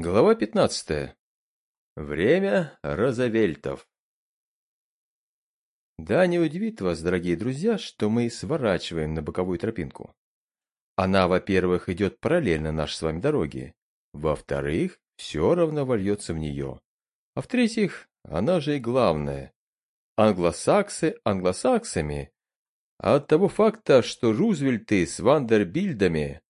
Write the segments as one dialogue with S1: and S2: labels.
S1: Глава 15. Время Розавельтов. Да, не удивит вас, дорогие друзья, что мы сворачиваем на боковую тропинку. Она, во-первых, идет параллельно нашей с вами дороге. Во-вторых, все равно вольется в нее. А в-третьих, она же и главное. Англосаксы англосаксами. А от того факта, что Рузвельты с Вандербильдами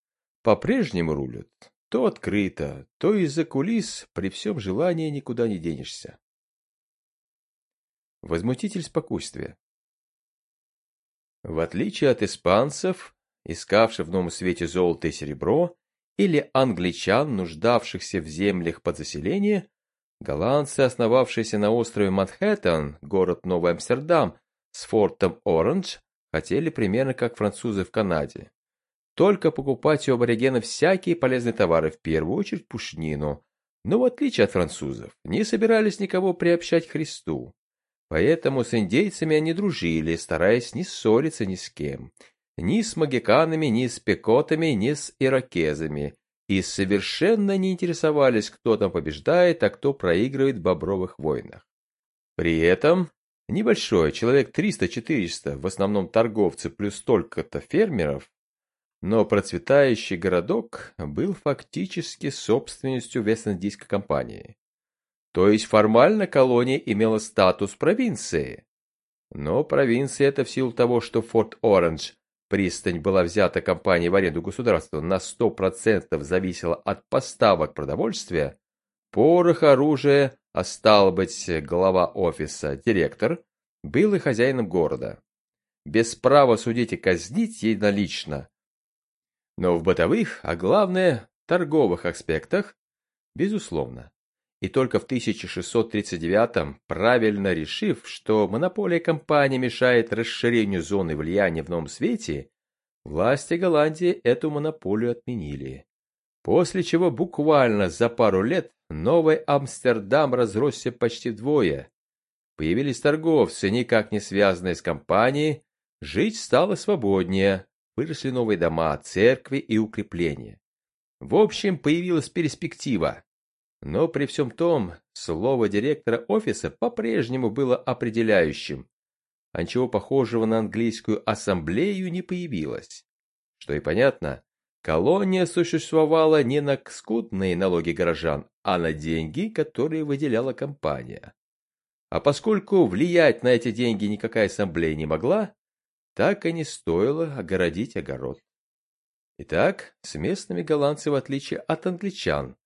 S1: по-прежнему рулят, то открыто, то из-за кулис при всем желании никуда не денешься. Возмутитель спокойствия. В отличие от испанцев, искавших в новом свете золото и серебро, или англичан, нуждавшихся в землях под заселение, голландцы, основавшиеся на острове Манхэттен, город Новый Амстердам, с фортом Оранж, хотели примерно как французы в Канаде только покупать у аборигенов всякие полезные товары, в первую очередь пушнину. Но в отличие от французов, не собирались никого приобщать к Христу. Поэтому с индейцами они дружили, стараясь не ссориться ни с кем. Ни с магиканами, ни с пекотами, ни с иракезами. И совершенно не интересовались, кто там побеждает, а кто проигрывает в бобровых войнах. При этом небольшой, человек 300-400, в основном торговцы плюс столько-то фермеров, но процветающий городок был фактически собственностью Вест-Индийской компании. То есть формально колония имела статус провинции. Но провинция это в силу того, что Форт Оранж, пристань была взята компанией в аренду государства, на 100% зависела от поставок продовольствия, порох, оружие, а стало быть, глава офиса, директор, был и хозяином города. Без права судить и казнить единолично, но в бытовых, а главное, торговых аспектах, безусловно. И только в 1639-м, правильно решив, что монополия компании мешает расширению зоны влияния в новом свете, власти Голландии эту монополию отменили. После чего буквально за пару лет Новый Амстердам разросся почти вдвое. Появились торговцы, никак не связанные с компанией, жить стало свободнее, выросли новые дома, церкви и укрепления. В общем, появилась перспектива. Но при всем том, слово директора офиса по-прежнему было определяющим, а ничего похожего на английскую ассамблею не появилось. Что и понятно, колония существовала не на скудные налоги горожан, а на деньги, которые выделяла компания. А поскольку влиять на эти деньги никакая ассамблея не могла, так и не стоило огородить огород. Итак, с местными голландцы, в отличие от англичан,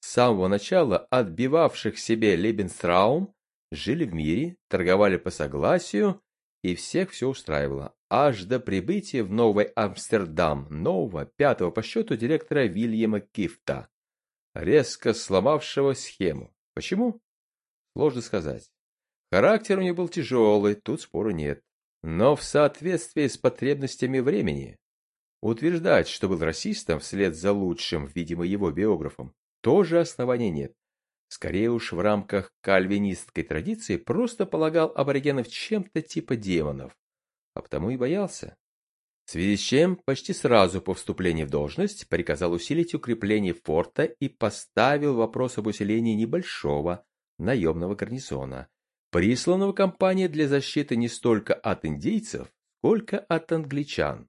S1: с самого начала отбивавших себе Лебенстраум, жили в мире, торговали по согласию, и всех все устраивало, аж до прибытия в Новый Амстердам нового, пятого по счету директора Вильяма Кифта, резко сломавшего схему. Почему? Сложно сказать. Характер у него был тяжелый, тут спору нет но в соответствии с потребностями времени. Утверждать, что был расистом вслед за лучшим, видимо, его биографом, тоже оснований нет. Скорее уж в рамках кальвинистской традиции просто полагал аборигенов чем-то типа демонов, а потому и боялся. В связи с чем почти сразу по вступлении в должность приказал усилить укрепление форта и поставил вопрос об усилении небольшого наемного гарнизона, присланного компанией для защиты не столько от индейцев, сколько от англичан,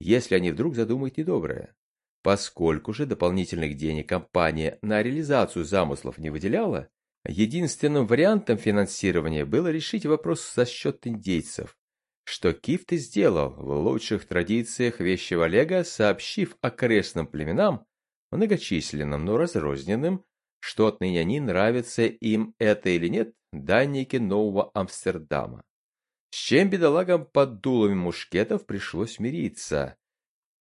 S1: если они вдруг задумают недоброе. Поскольку же дополнительных денег компания на реализацию замыслов не выделяла, единственным вариантом финансирования было решить вопрос за счет индейцев, что Кифт и сделал в лучших традициях вещего Олега, сообщив окрестным племенам, многочисленным, но разрозненным, что отныне они нравятся им это или нет, данники Нового Амстердама. С чем бедолагам под дулами мушкетов пришлось мириться.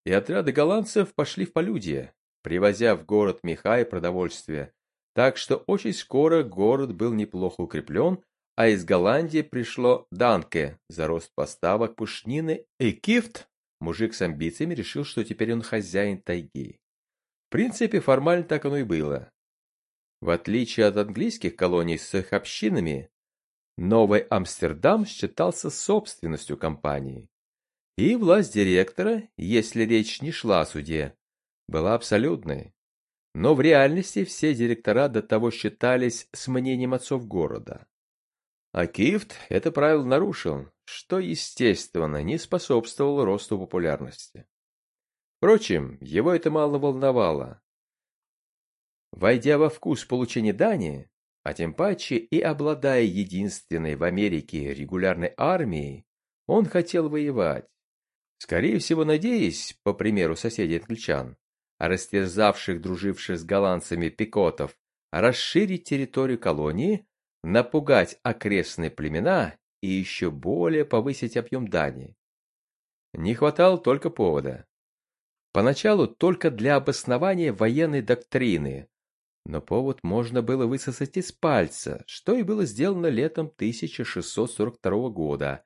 S1: И отряды голландцев пошли в полюдье, привозя в город меха и продовольствие. Так что очень скоро город был неплохо укреплен, а из Голландии пришло Данке за рост поставок пушнины, и Кифт, мужик с амбициями, решил, что теперь он хозяин тайги. В принципе, формально так оно и было. В отличие от английских колоний с их общинами, Новый Амстердам считался собственностью компании. И власть директора, если речь не шла о суде, была абсолютной. но в реальности все директора до того считались с мнением отцов города. А Кифт это правило нарушил, что, естественно, не способствовало росту популярности. Впрочем, его это мало волновало. Войдя во вкус получения дани, а тем паче и обладая единственной в Америке регулярной армией, он хотел воевать. Скорее всего, надеясь, по примеру соседей англичан, растерзавших друживших с голландцами пикотов, расширить территорию колонии, напугать окрестные племена и еще более повысить объем дани. Не хватало только повода. Поначалу только для обоснования военной доктрины, но повод можно было высосать из пальца, что и было сделано летом 1642 года,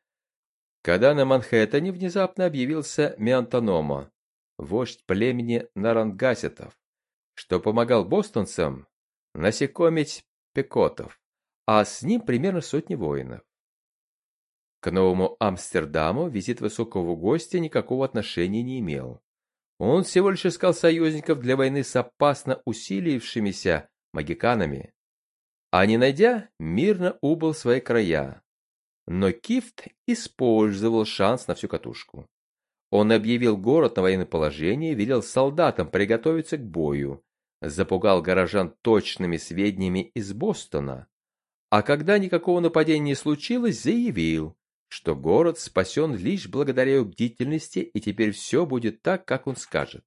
S1: когда на Манхэттене внезапно объявился Миантаномо, вождь племени Нарангасетов, что помогал бостонцам насекомить пекотов, а с ним примерно сотни воинов. К Новому Амстердаму визит высокого гостя никакого отношения не имел. Он всего лишь искал союзников для войны с опасно усилившимися магиканами. А не найдя, мирно убыл свои края. Но Кифт использовал шанс на всю катушку. Он объявил город на военное положение и велел солдатам приготовиться к бою, запугал горожан точными сведениями из Бостона, а когда никакого нападения не случилось, заявил, что город спасен лишь благодаря его бдительности, и теперь все будет так, как он скажет.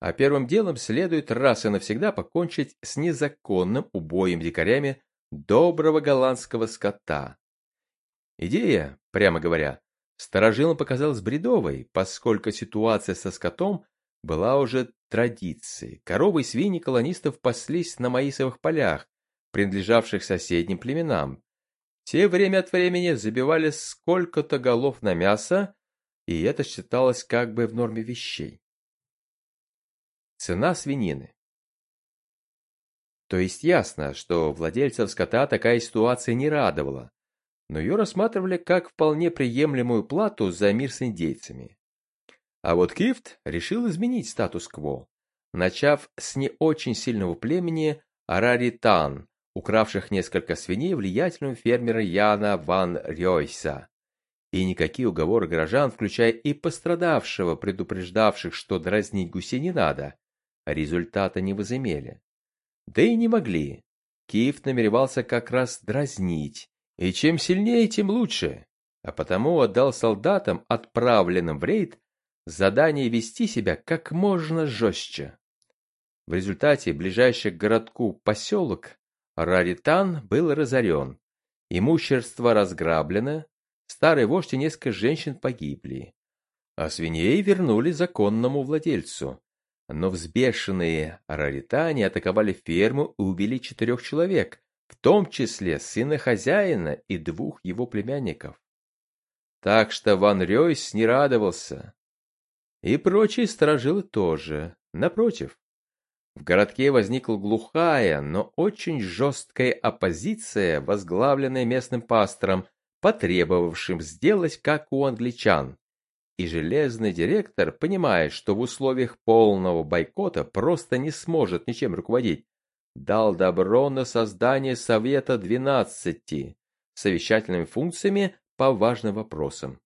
S1: А первым делом следует раз и навсегда покончить с незаконным убоем дикарями доброго голландского скота. Идея, прямо говоря, старожилам показалась бредовой, поскольку ситуация со скотом была уже традицией. Коровы и свиньи колонистов паслись на маисовых полях, принадлежавших соседним племенам, те время от времени забивали сколько-то голов на мясо, и это считалось как бы в норме вещей. Цена свинины. То есть ясно, что владельцев скота такая ситуация не радовала, но ее рассматривали как вполне приемлемую плату за мир с индейцами. А вот Кифт решил изменить статус-кво, начав с не очень сильного племени Араритан, укравших несколько свиней влиятельного фермера Яна ван Рёйса. И никакие уговоры горожан, включая и пострадавшего, предупреждавших, что дразнить гусей не надо, результата не возымели. Да и не могли. Киев намеревался как раз дразнить, и чем сильнее, тем лучше, а потому отдал солдатам, отправленным в рейд, задание вести себя как можно жестче. В результате ближайший к городку поселок Раритан был разорен, имущество разграблено, старый вождь и несколько женщин погибли, а свиней вернули законному владельцу. Но взбешенные раритане атаковали ферму и убили четырех человек, в том числе сына хозяина и двух его племянников. Так что Ван Рёйс не радовался. И прочие сторожилы тоже, напротив. В городке возникла глухая, но очень жесткая оппозиция, возглавленная местным пастором, потребовавшим сделать как у англичан. И железный директор, понимая, что в условиях полного бойкота просто не сможет ничем руководить, дал добро на создание Совета 12 совещательными функциями по важным вопросам.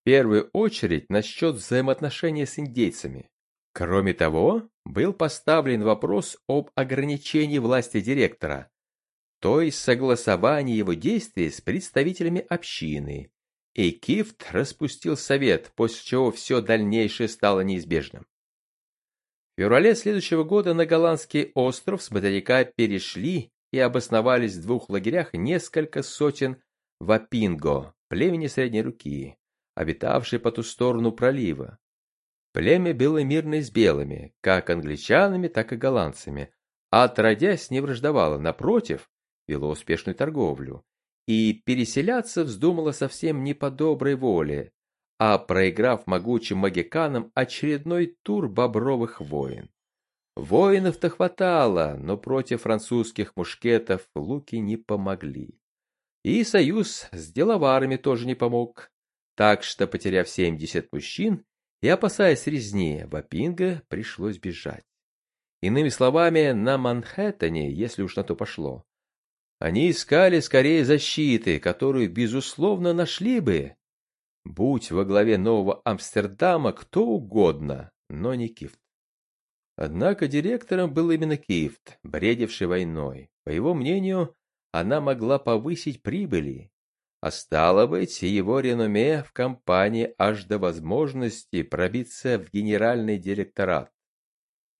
S1: В первую очередь насчет взаимоотношений с индейцами. Кроме того, был поставлен вопрос об ограничении власти директора, то есть согласовании его действий с представителями общины, и Кифт распустил совет, после чего все дальнейшее стало неизбежным. В феврале следующего года на голландский остров с материка перешли и обосновались в двух лагерях несколько сотен вапинго, племени средней руки, обитавшие по ту сторону пролива. Племя было мирно с белыми, как англичанами, так и голландцами, а отродясь не враждовало, напротив, вело успешную торговлю. И переселяться вздумало совсем не по доброй воле, а проиграв могучим магиканам очередной тур бобровых войн. Воинов-то хватало, но против французских мушкетов луки не помогли. И союз с деловарами тоже не помог, так что, потеряв 70 мужчин, и, опасаясь резни, Вапинга пришлось бежать. Иными словами, на Манхэттене, если уж на то пошло. Они искали скорее защиты, которую, безусловно, нашли бы. Будь во главе Нового Амстердама кто угодно, но не Кифт. Однако директором был именно Кифт, бредивший войной. По его мнению, она могла повысить прибыли, а стало быть, его реноме в компании аж до возможности пробиться в генеральный директорат.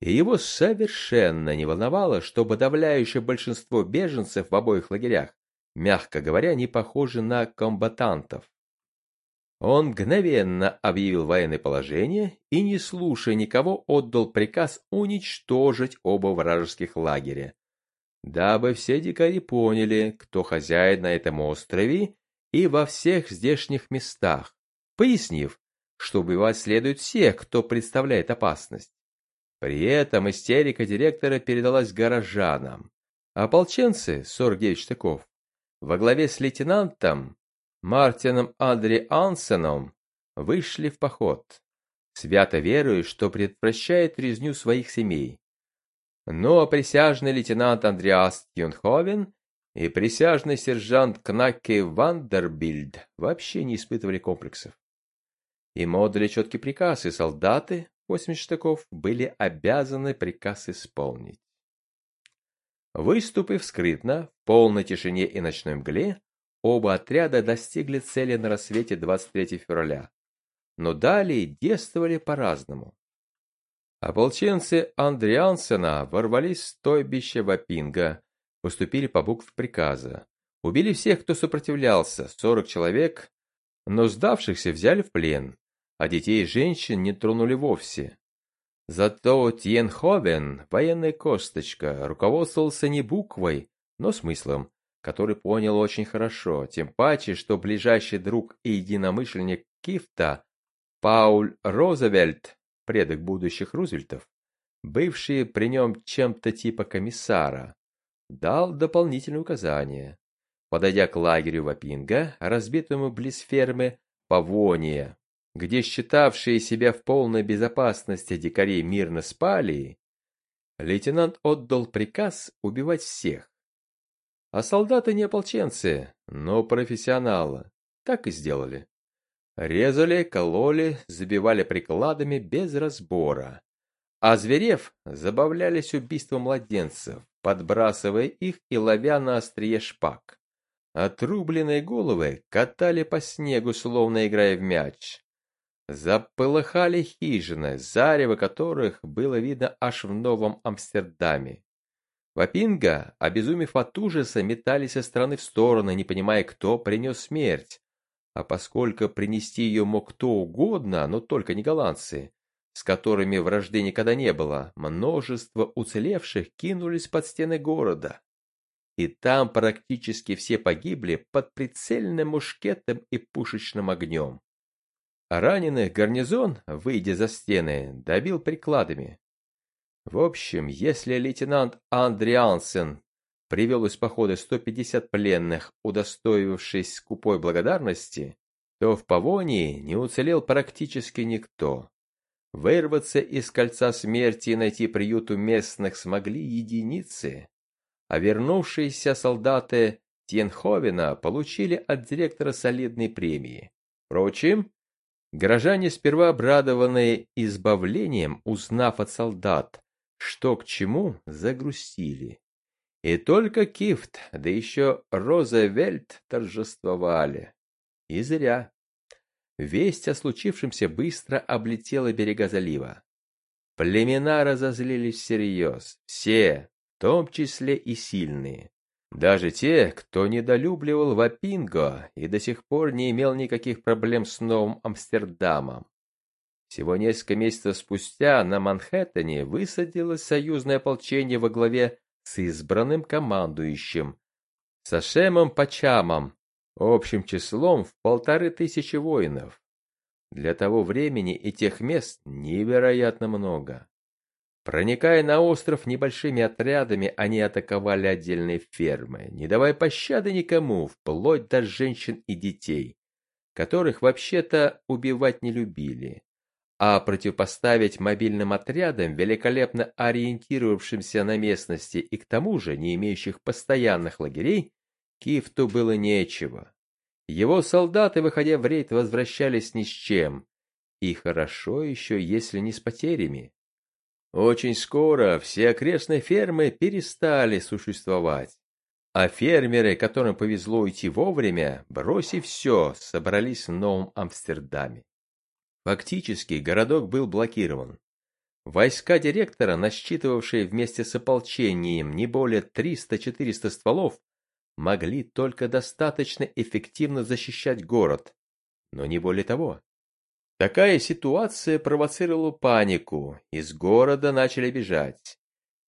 S1: И его совершенно не волновало, что подавляющее большинство беженцев в обоих лагерях, мягко говоря, не похожи на комбатантов. Он мгновенно объявил военное положение и, не слушая никого, отдал приказ уничтожить оба вражеских лагеря, дабы все дикари поняли, кто хозяин на этом острове и во всех здешних местах, пояснив, что убивать следует всех, кто представляет опасность. При этом истерика директора передалась горожанам. Ополченцы, 49 штыков, во главе с лейтенантом Мартином Андре Ансеном вышли в поход, свято веруя, что предотвращает резню своих семей. Но присяжный лейтенант Андреас Юнховен и присяжный сержант Кнакке Вандербильд вообще не испытывали комплексов. Им отдали четкий приказ, и солдаты, 80 штыков, были обязаны приказ исполнить. Выступив скрытно, в полной тишине и ночной мгле, оба отряда достигли цели на рассвете 23 февраля, но далее действовали по-разному. Ополченцы Андриансена ворвались в стойбище Вапинга, поступили по букве приказа. Убили всех, кто сопротивлялся, 40 человек, но сдавшихся взяли в плен, а детей и женщин не тронули вовсе. Зато Тьенховен, военная косточка, руководствовался не буквой, но смыслом, который понял очень хорошо, тем паче, что ближайший друг и единомышленник Кифта, Пауль Розавельт, предок будущих Рузвельтов, бывший при нем чем-то типа комиссара, дал дополнительные указания. Подойдя к лагерю Вапинга, разбитому близ фермы Павония, где считавшие себя в полной безопасности дикари мирно спали, лейтенант отдал приказ убивать всех. А солдаты не ополченцы, но профессионалы. Так и сделали. Резали, кололи, забивали прикладами без разбора. А зверев забавлялись убийством младенцев, подбрасывая их и ловя на острие шпаг. Отрубленные головы катали по снегу, словно играя в мяч. Заполыхали хижины, зарево которых было видно аж в Новом Амстердаме. Вапинга, обезумев от ужаса, метались со стороны в сторону, не понимая, кто принес смерть. А поскольку принести ее мог кто угодно, но только не голландцы, с которыми вражды никогда не было, множество уцелевших кинулись под стены города. И там практически все погибли под прицельным мушкетом и пушечным огнем. А раненых гарнизон, выйдя за стены, добил прикладами. В общем, если лейтенант Андриансен привел из похода 150 пленных, удостоившись скупой благодарности, то в Павонии не уцелел практически никто. Вырваться из кольца смерти и найти приют у местных смогли единицы, а вернувшиеся солдаты Тьенховена получили от директора солидные премии. Впрочем, горожане сперва обрадованные избавлением, узнав от солдат, что к чему, загрустили. И только Кифт, да еще Розавельт торжествовали. И зря. Весть о случившемся быстро облетела берега залива. Племена разозлились всерьез, все, в том числе и сильные. Даже те, кто недолюбливал Вапинго и до сих пор не имел никаких проблем с Новым Амстердамом. Всего несколько месяцев спустя на Манхэттене высадилось союзное ополчение во главе с избранным командующим, Сашемом Пачамом, общим числом в полторы тысячи воинов. Для того времени и тех мест невероятно много. Проникая на остров небольшими отрядами, они атаковали отдельные фермы, не давая пощады никому, вплоть до женщин и детей, которых вообще-то убивать не любили а противопоставить мобильным отрядам, великолепно ориентировавшимся на местности и к тому же не имеющих постоянных лагерей, Кифту было нечего. Его солдаты, выходя в рейд, возвращались ни с чем. И хорошо еще, если не с потерями. Очень скоро все окрестные фермы перестали существовать. А фермеры, которым повезло уйти вовремя, бросив все, собрались в Новом Амстердаме. Фактически городок был блокирован. Войска директора, насчитывавшие вместе с ополчением не более 300-400 стволов, могли только достаточно эффективно защищать город, но не более того. Такая ситуация провоцировала панику, из города начали бежать.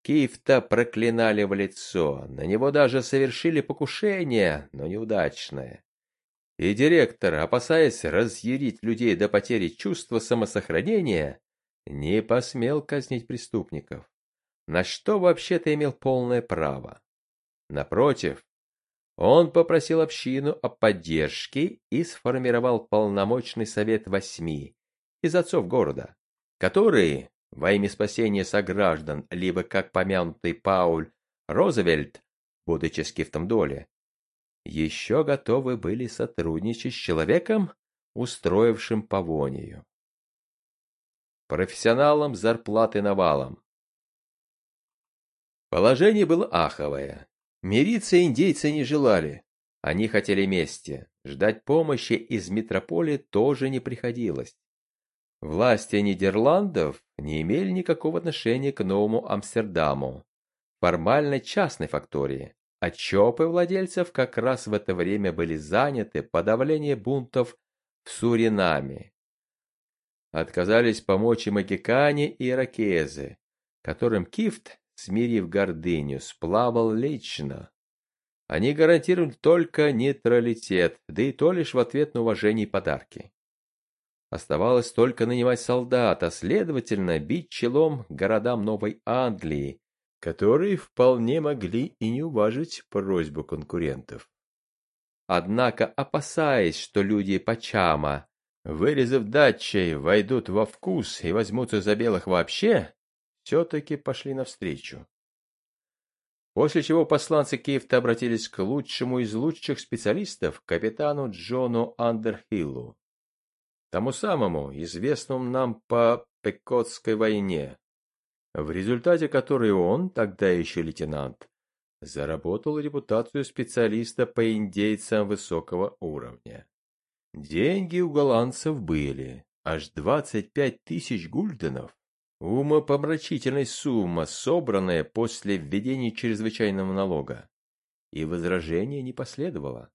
S1: Киев-то проклинали в лицо, на него даже совершили покушение, но неудачное. И директор, опасаясь разъярить людей до потери чувства самосохранения, не посмел казнить преступников, на что вообще-то имел полное право. Напротив, он попросил общину о поддержке и сформировал полномочный совет восьми из отцов города, которые, во имя спасения сограждан, либо, как помянутый Пауль Розавельт, будучи скифтом доли, еще готовы были сотрудничать с человеком, устроившим повонию. Профессионалам зарплаты навалом. Положение было аховое. Мириться индейцы не желали. Они хотели мести. Ждать помощи из метрополии тоже не приходилось. Власти Нидерландов не имели никакого отношения к Новому Амстердаму, формально частной фактории, а ЧОПы владельцев как раз в это время были заняты подавлением бунтов в Суринаме. Отказались помочь и магикане, и иракезы, которым Кифт, смирив гордыню, сплавал лично. Они гарантируют только нейтралитет, да и то лишь в ответ на уважение и подарки. Оставалось только нанимать солдат, а следовательно бить челом городам Новой Англии, которые вполне могли и не уважить просьбу конкурентов. Однако, опасаясь, что люди Пачама, вырезав датчей, войдут во вкус и возьмутся за белых вообще, все-таки пошли навстречу. После чего посланцы Киевта обратились к лучшему из лучших специалистов, капитану Джону Андерхиллу тому самому, известному нам по Пекотской войне, в результате которой он, тогда еще лейтенант, заработал репутацию специалиста по индейцам высокого уровня. Деньги у голландцев были, аж 25 тысяч гульденов. Умопомрачительная сумма, собранная после введения чрезвычайного налога. И возражения не последовало.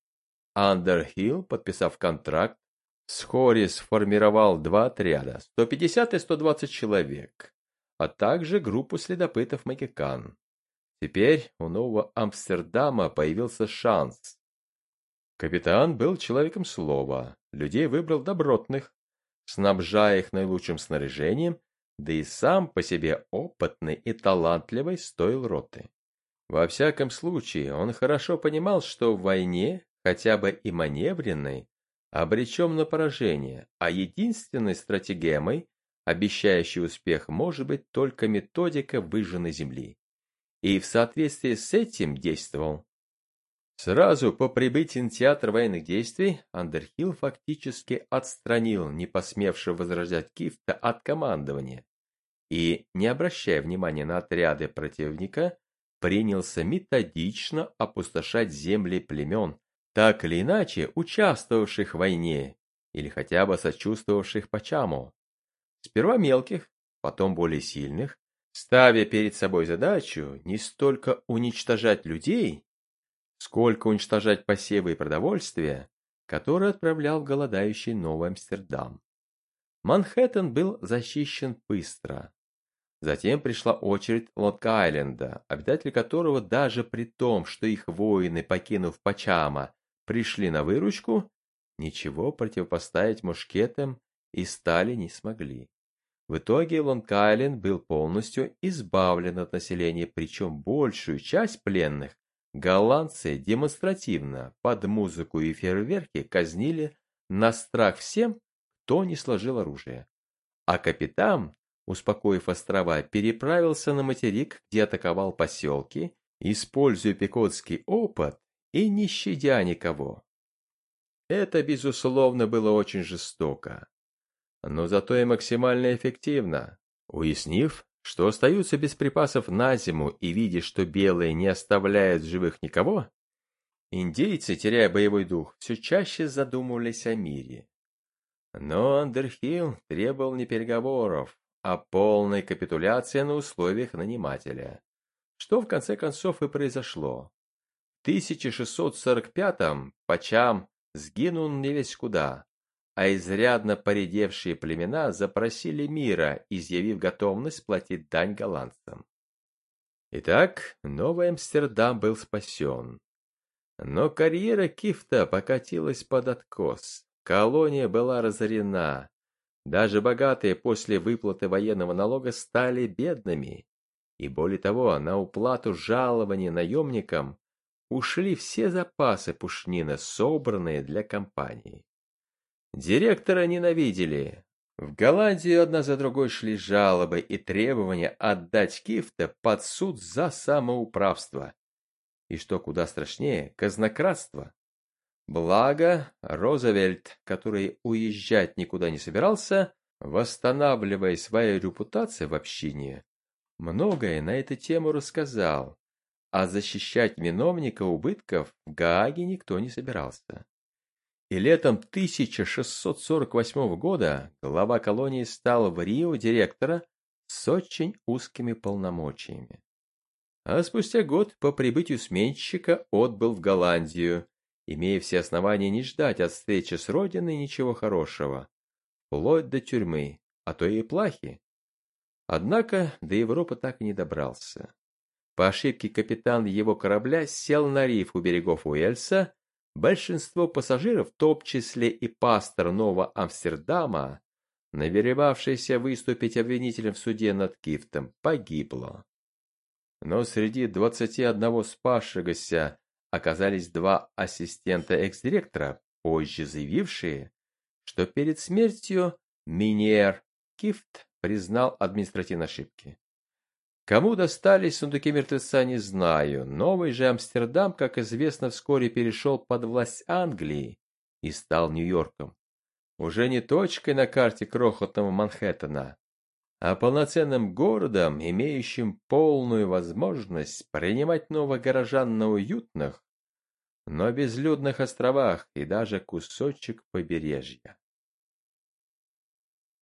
S1: Андерхилл, подписав контракт, Вскоре сформировал два отряда, 150 и 120 человек, а также группу следопытов-магикан. Теперь у Нового Амстердама появился шанс. Капитан был человеком слова, людей выбрал добротных, снабжая их наилучшим снаряжением, да и сам по себе опытный и талантливый стоил роты. Во всяком случае, он хорошо понимал, что в войне, хотя бы и маневренной, обречем на поражение, а единственной стратегемой, обещающей успех, может быть только методика выжженной земли. И в соответствии с этим действовал. Сразу по прибытии на театр военных действий Андерхилл фактически отстранил не посмевшего возражать Кифта от командования и, не обращая внимания на отряды противника, принялся методично опустошать земли племен, так или иначе участвовавших в войне или хотя бы сочувствовавших Пачаму. Сперва мелких, потом более сильных, ставя перед собой задачу не столько уничтожать людей, сколько уничтожать посевы и продовольствие, которые отправлял в голодающий Новый Амстердам. Манхэттен был защищен быстро. Затем пришла очередь Лонг-Айленда, обитатели которого даже при том, что их воины, покинув Пачама, пришли на выручку, ничего противопоставить мушкетам и стали не смогли. В итоге Лонг-Айленд был полностью избавлен от населения, причем большую часть пленных голландцы демонстративно под музыку и фейерверки казнили на страх всем, кто не сложил оружие. а капитан, успокоив острова, переправился на материк, где атаковал поселки, используя пекотский опыт и не щадя никого. Это, безусловно, было очень жестоко, но зато и максимально эффективно. Уяснив, что остаются без припасов на зиму и видя, что белые не оставляют живых никого, индейцы, теряя боевой дух, все чаще задумывались о мире. Но Андерхилл требовал не переговоров, а полной капитуляции на условиях нанимателя, что в конце концов и произошло. В 1645-м Пачам сгинул не весь куда, а изрядно поредевшие племена запросили мира, изъявив готовность платить дань голландцам. Итак, Новый Амстердам был спасен. Но карьера Кифта покатилась под откос. Колония была разорена. Даже богатые после выплаты военного налога стали бедными. И более того, на уплату жалований наемникам ушли все запасы пушнина, собранные для компании. Директора ненавидели. В Голландию одна за другой шли жалобы и требования отдать Кифта под суд за самоуправство. И что куда страшнее, казнократство. Благо, Розавельт, который уезжать никуда не собирался, восстанавливая свою репутацию в общине, многое на эту тему рассказал, а защищать виновника убытков в Гааге никто не собирался. И летом 1648 года глава колонии стал в Рио директора с очень узкими полномочиями. А спустя год по прибытию сменщика отбыл в Голландию, имея все основания не ждать от встречи с родиной ничего хорошего, вплоть до тюрьмы, а то и плахи. Однако до Европы так и не добрался. По ошибке капитан его корабля сел на риф у берегов Уэльса. Большинство пассажиров, в том числе и пастор Нового Амстердама, намеревавшийся выступить обвинителем в суде над Кифтом, погибло. Но среди двадцати одного спасшегося оказались два ассистента экс-директора, позже заявившие, что перед смертью Миньер Кифт признал административные ошибки. Кому достались сундуки мертвеца, не знаю. Новый же Амстердам, как известно, вскоре перешел под власть Англии и стал Нью-Йорком. Уже не точкой на карте крохотного Манхэттена, а полноценным городом, имеющим полную возможность принимать новых горожан на уютных, но безлюдных островах и даже кусочек побережья.